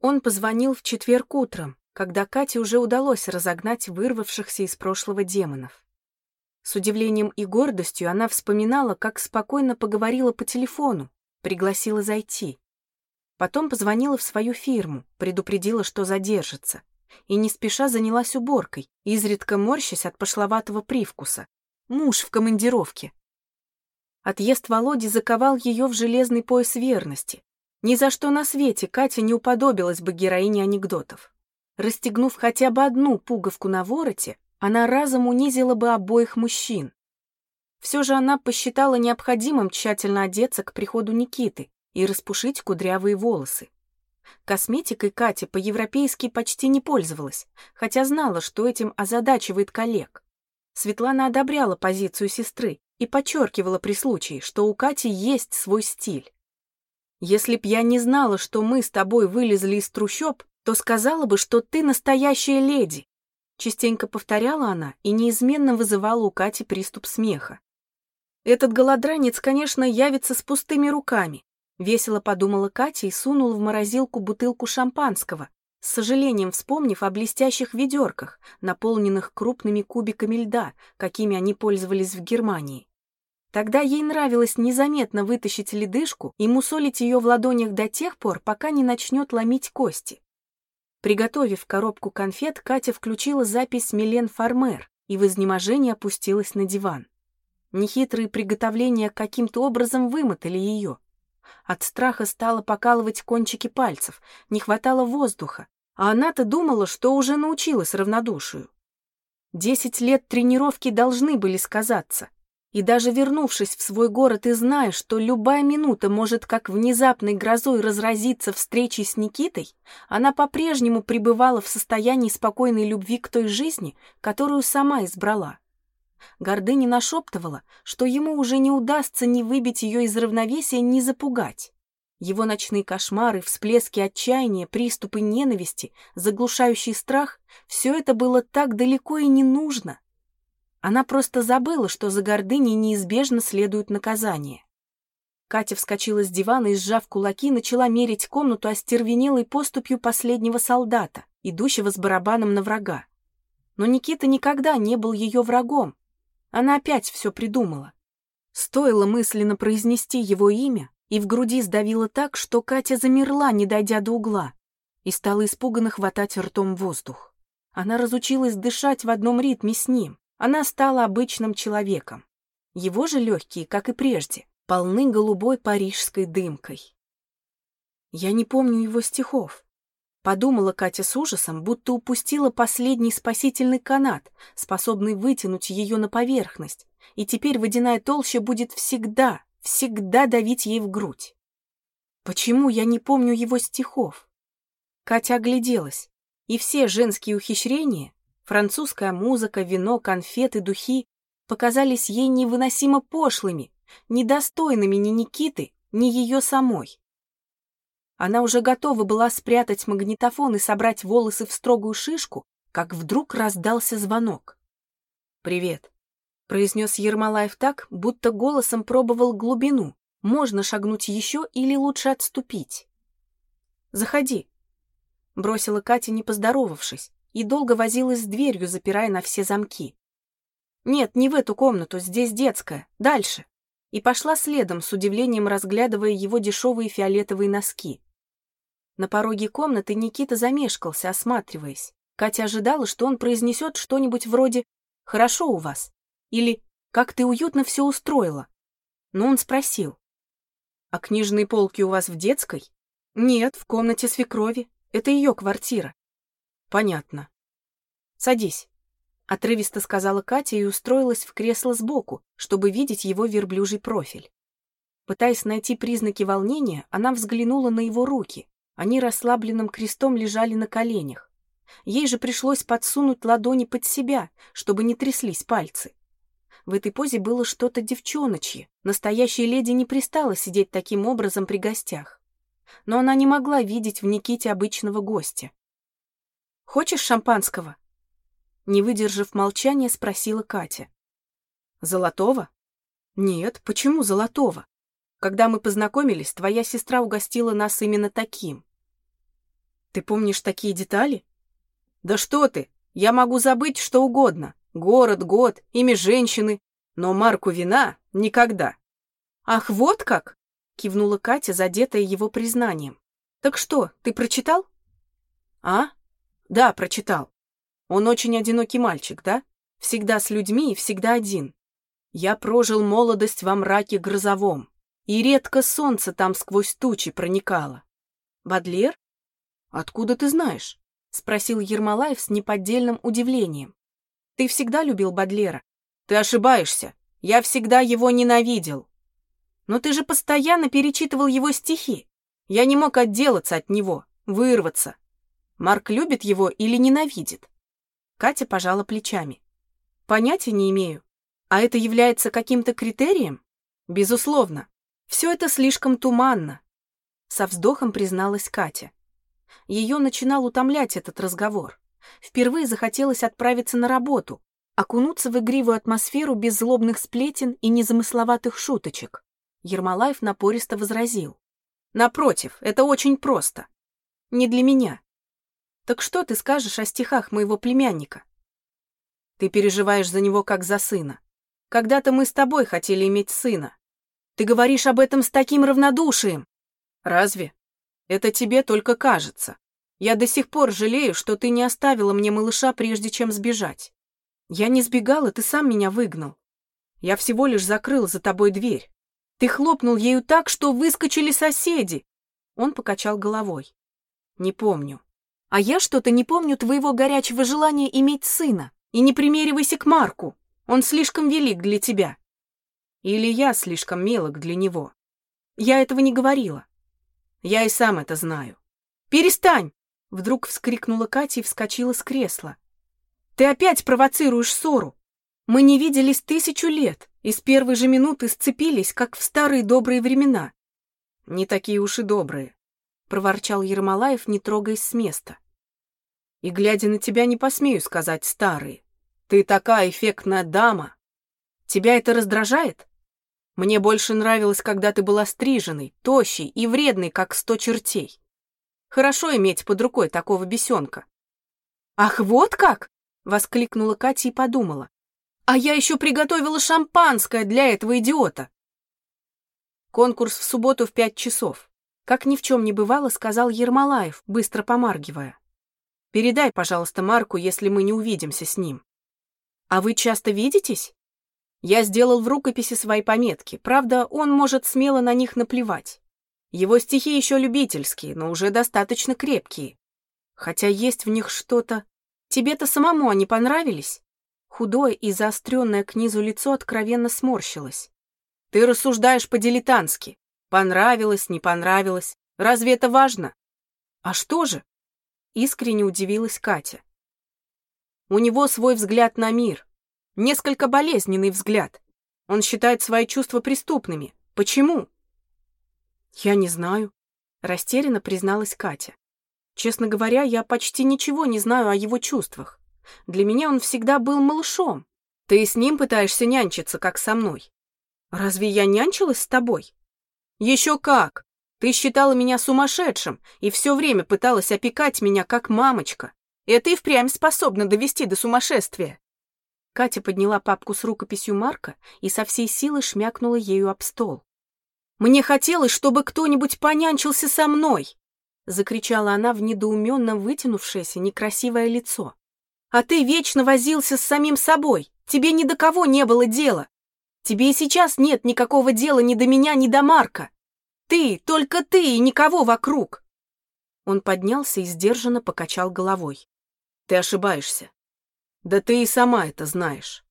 Он позвонил в четверг утром, когда Кате уже удалось разогнать вырвавшихся из прошлого демонов. С удивлением и гордостью она вспоминала, как спокойно поговорила по телефону, пригласила зайти. Потом позвонила в свою фирму, предупредила, что задержится, и не спеша занялась уборкой, изредка морщась от пошловатого привкуса. Муж в командировке. Отъезд Володи заковал ее в железный пояс верности. Ни за что на свете Катя не уподобилась бы героине анекдотов. Расстегнув хотя бы одну пуговку на вороте, она разом унизила бы обоих мужчин. Все же она посчитала необходимым тщательно одеться к приходу Никиты и распушить кудрявые волосы. Косметикой Катя по-европейски почти не пользовалась, хотя знала, что этим озадачивает коллег. Светлана одобряла позицию сестры и подчеркивала при случае, что у Кати есть свой стиль. «Если б я не знала, что мы с тобой вылезли из трущоб, то сказала бы, что ты настоящая леди», частенько повторяла она и неизменно вызывала у Кати приступ смеха. «Этот голодранец, конечно, явится с пустыми руками», весело подумала Катя и сунула в морозилку бутылку шампанского, с сожалением вспомнив о блестящих ведерках, наполненных крупными кубиками льда, какими они пользовались в Германии. Тогда ей нравилось незаметно вытащить ледышку и мусолить ее в ладонях до тех пор, пока не начнет ломить кости. Приготовив коробку конфет, Катя включила запись Милен Фармер и в изнеможении опустилась на диван. Нехитрые приготовления каким-то образом вымотали ее. От страха стало покалывать кончики пальцев, не хватало воздуха, а она-то думала, что уже научилась равнодушию. Десять лет тренировки должны были сказаться — и даже вернувшись в свой город и зная, что любая минута может как внезапной грозой разразиться встречей с Никитой, она по-прежнему пребывала в состоянии спокойной любви к той жизни, которую сама избрала. Гордыня нашептывала, что ему уже не удастся ни выбить ее из равновесия, ни запугать. Его ночные кошмары, всплески отчаяния, приступы ненависти, заглушающий страх — все это было так далеко и не нужно — она просто забыла, что за гордыней неизбежно следует наказание. Катя вскочила с дивана и, сжав кулаки, начала мерить комнату остервенелой поступью последнего солдата, идущего с барабаном на врага. Но Никита никогда не был ее врагом. Она опять все придумала. Стоило мысленно произнести его имя, и в груди сдавило так, что Катя замерла, не дойдя до угла, и стала испуганно хватать ртом воздух. Она разучилась дышать в одном ритме с ним. Она стала обычным человеком. Его же легкие, как и прежде, полны голубой парижской дымкой. Я не помню его стихов. Подумала Катя с ужасом, будто упустила последний спасительный канат, способный вытянуть ее на поверхность, и теперь водяная толща будет всегда, всегда давить ей в грудь. Почему я не помню его стихов? Катя огляделась, и все женские ухищрения, Французская музыка, вино, конфеты, духи показались ей невыносимо пошлыми, недостойными ни Никиты, ни ее самой. Она уже готова была спрятать магнитофон и собрать волосы в строгую шишку, как вдруг раздался звонок. «Привет», — произнес Ермолаев так, будто голосом пробовал глубину. Можно шагнуть еще или лучше отступить? «Заходи», — бросила Катя, не поздоровавшись, и долго возилась с дверью, запирая на все замки. «Нет, не в эту комнату, здесь детская, дальше!» И пошла следом, с удивлением разглядывая его дешевые фиолетовые носки. На пороге комнаты Никита замешкался, осматриваясь. Катя ожидала, что он произнесет что-нибудь вроде «Хорошо у вас» или «Как ты уютно все устроила». Но он спросил «А книжные полки у вас в детской?» «Нет, в комнате свекрови. Это ее квартира. Понятно. Садись. Отрывисто сказала Катя и устроилась в кресло сбоку, чтобы видеть его верблюжий профиль. Пытаясь найти признаки волнения, она взглянула на его руки. Они расслабленным крестом лежали на коленях. Ей же пришлось подсунуть ладони под себя, чтобы не тряслись пальцы. В этой позе было что-то девчоночье. Настоящая леди не пристала сидеть таким образом при гостях. Но она не могла видеть в Никите обычного гостя. Хочешь шампанского?» Не выдержав молчания, спросила Катя. «Золотого?» «Нет, почему золотого? Когда мы познакомились, твоя сестра угостила нас именно таким». Ты помнишь такие детали? Да что ты, я могу забыть что угодно. Город, год, имя женщины. Но марку вина никогда. Ах, вот как? Кивнула Катя, задетая его признанием. Так что, ты прочитал? А? Да, прочитал. Он очень одинокий мальчик, да? Всегда с людьми и всегда один. Я прожил молодость во мраке грозовом, и редко солнце там сквозь тучи проникало. Бадлер? Откуда ты знаешь? Спросил Ермолаев с неподдельным удивлением. Ты всегда любил Бадлера? Ты ошибаешься. Я всегда его ненавидел. Но ты же постоянно перечитывал его стихи. Я не мог отделаться от него, вырваться. Марк любит его или ненавидит? Катя пожала плечами. Понятия не имею. А это является каким-то критерием? Безусловно. Все это слишком туманно. Со вздохом призналась Катя. Ее начинал утомлять этот разговор. Впервые захотелось отправиться на работу, окунуться в игривую атмосферу без злобных сплетен и незамысловатых шуточек. Ермолаев напористо возразил. Напротив, это очень просто. Не для меня. Так что ты скажешь о стихах моего племянника? Ты переживаешь за него как за сына. Когда-то мы с тобой хотели иметь сына. Ты говоришь об этом с таким равнодушием. Разве? Это тебе только кажется. Я до сих пор жалею, что ты не оставила мне малыша, прежде чем сбежать. Я не сбегала, ты сам меня выгнал. Я всего лишь закрыл за тобой дверь. Ты хлопнул ею так, что выскочили соседи. Он покачал головой. Не помню. А я что-то не помню твоего горячего желания иметь сына. И не примеривайся к Марку. Он слишком велик для тебя. Или я слишком мелок для него. Я этого не говорила. Я и сам это знаю. Перестань! Вдруг вскрикнула Катя и вскочила с кресла. Ты опять провоцируешь ссору. Мы не виделись тысячу лет, и с первой же минуты сцепились, как в старые добрые времена. Не такие уж и добрые проворчал Ермолаев, не трогаясь с места. И, глядя на тебя, не посмею сказать старые. Ты такая эффектная дама. Тебя это раздражает? Мне больше нравилось, когда ты была стриженной, тощей и вредной, как сто чертей. Хорошо иметь под рукой такого бесенка. Ах, вот как! Воскликнула Катя и подумала. А я еще приготовила шампанское для этого идиота. Конкурс в субботу в пять часов. Как ни в чем не бывало, сказал Ермолаев, быстро помаргивая. «Передай, пожалуйста, Марку, если мы не увидимся с ним». «А вы часто видитесь?» Я сделал в рукописи свои пометки, правда, он может смело на них наплевать. Его стихи еще любительские, но уже достаточно крепкие. Хотя есть в них что-то... Тебе-то самому они понравились? Худое и заостренное к низу лицо откровенно сморщилось. Ты рассуждаешь по-дилетантски. Понравилось, не понравилось. Разве это важно? А что же? Искренне удивилась Катя. У него свой взгляд на мир. Несколько болезненный взгляд. Он считает свои чувства преступными. Почему? Я не знаю. Растерянно призналась Катя. Честно говоря, я почти ничего не знаю о его чувствах. Для меня он всегда был малышом. Ты с ним пытаешься нянчиться, как со мной. Разве я нянчилась с тобой? Еще как! Ты считала меня сумасшедшим и все время пыталась опекать меня, как мамочка. Это и впрямь способно довести до сумасшествия. Катя подняла папку с рукописью Марка и со всей силы шмякнула ею об стол. «Мне хотелось, чтобы кто-нибудь понянчился со мной!» Закричала она в недоуменно вытянувшееся некрасивое лицо. «А ты вечно возился с самим собой! Тебе ни до кого не было дела! Тебе и сейчас нет никакого дела ни до меня, ни до Марка. Ты, только ты и никого вокруг. Он поднялся и сдержанно покачал головой. Ты ошибаешься. Да ты и сама это знаешь.